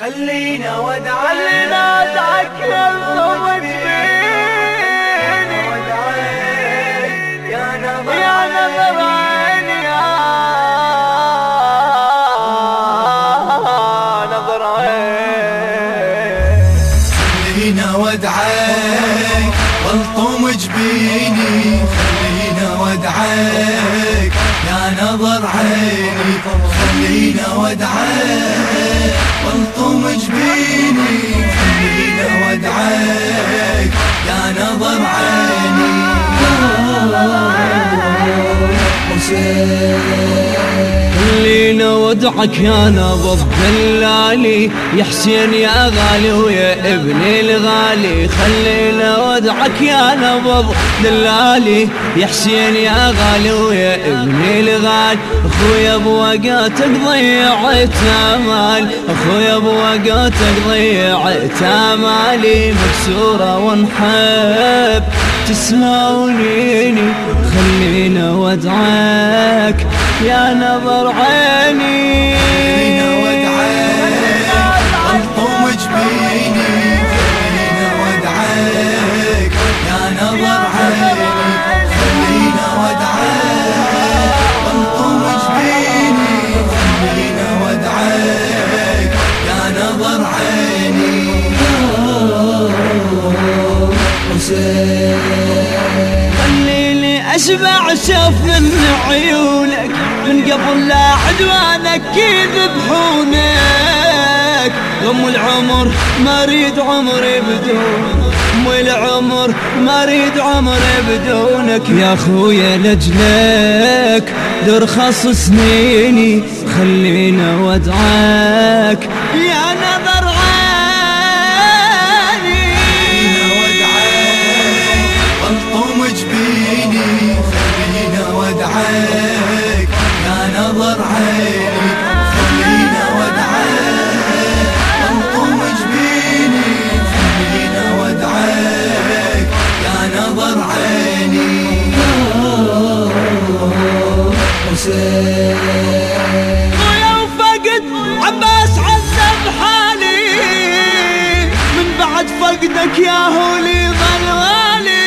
خلينا ودعك خلينا ودعك يا الصمد يا نظر يا نظر عيني يا نظر عيني خلينا ودعك والطم جبيني. خلينا ودعك يا نظر عيني. خلينا ودعك والطم جبيني خلينا ودعك يا نظر عيني. خلينا ودعك يا نبض دلالي يا حسين يا غالي ويا ابني الغالي. خلينا ودعك يا نبض دلالي يا حسين يا غالي ويا ابني الغالي اخويا بوقاتك ضيعت أمال. اخويا بوقاتك ضيعت امالي مكسورة ونحب تسمعونيني خلينا ودعك يا نظر عيني. اشبع شوف من عيونك من قبل لا عدوانك يذبحونك غم العمر ما أريد عمري بدون ام العمر ما أريد عمري بدونك. يا خويا لجلك درخص سنيني خلينا ودعك يا نظر فقدك يا هولي ظل غالي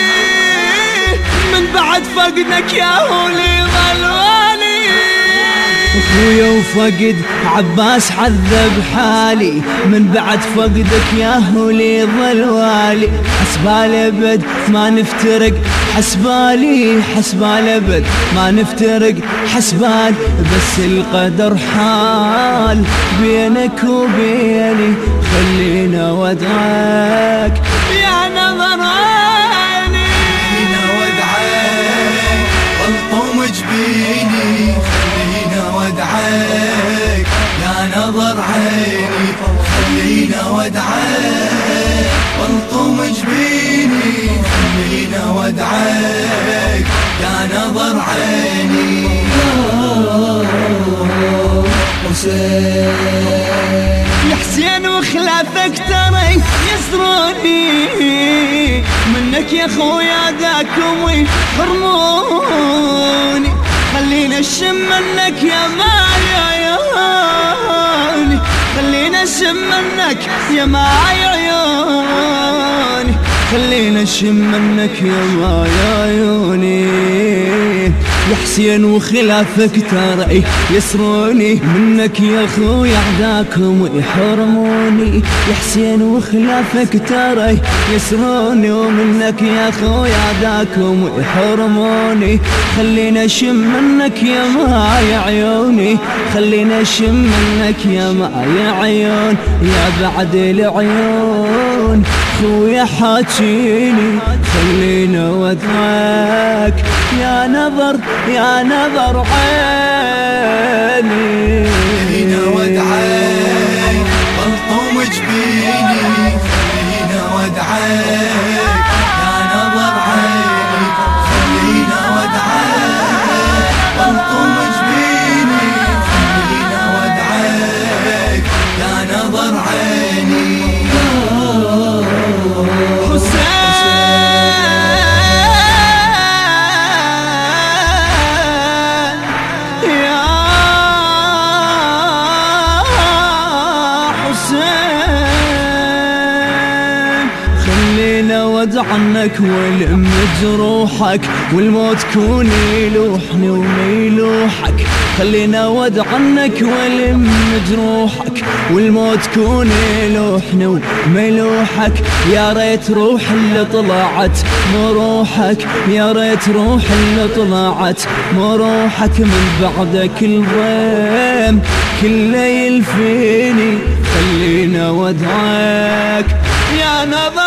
من بعد فقدك يا هولي ظل غالي أخويا وفقد عباس عذب حالي. من بعد فقدك يا هولي ظل والي حسبال ابد ما نفترق حسبالي حسبال ابد ما نفترق حسبال بس القدر حال بينك وبيني. خلينا ودعك يا نظر عيني خلينا ودعك والطم جبيني خلينا ودعك يا نظر عيني. خلينا ودعك والطم جبيني خلينا ودعك يا نظر عيني. يا حسين وخلافك ترى يسروني منك يا خويا ذاكم ويحرموني. خلينا الشم منك يا ماي عيوني. خلينا الشم منك يا ماي عيوني. خلينا الشم منك يا ماي عيوني. يا حسين وخلافك ترى يسروني منك يا خويا عداكم ويحرموني. يا حسين وخلافك ترى يسروني ومنك يا خويا عداكم ويحرموني. خلينا أشم منك يا ماي عيوني. خلينا أشم منك يا ماي عيون. يا بعد العيون خويا حاجيني. خلينا وذاك يا نظر يا نظر عيني. خلينا ودعك عنك والم جروحك والموت كون يلوحني وميلوحك خلينا ود عنك والم جروحك والموت كون يلوحني وميلوحك يا ريت روح اللي طلعت مروحك يا ريت روح اللي طلعت مروحك من بعدك الضيم كله يلفيني خلينا ودعك. يا نظر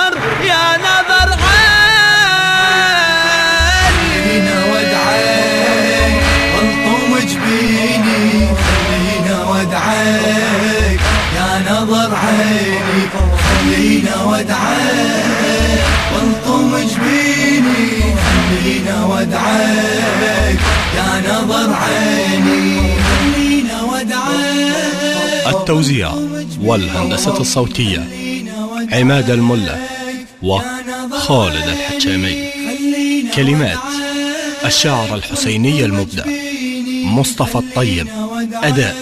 خلينا ودعك والطوم جبيني خلينا ودعك يا نظر عيني خلينا ودعك التوزيع والهندسة الصوتية عماد الملا وخالد الحجامي. كلمات الشاعر الحسيني المبدع مصطفى الطيب أداء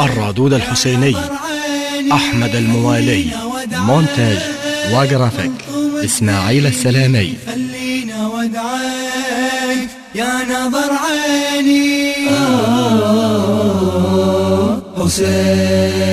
الرادود الحسيني أحمد الموالي مونتاج وجرافيك إسماعيل السلامي. خلينا ودعك يا نظر عيني. حسين.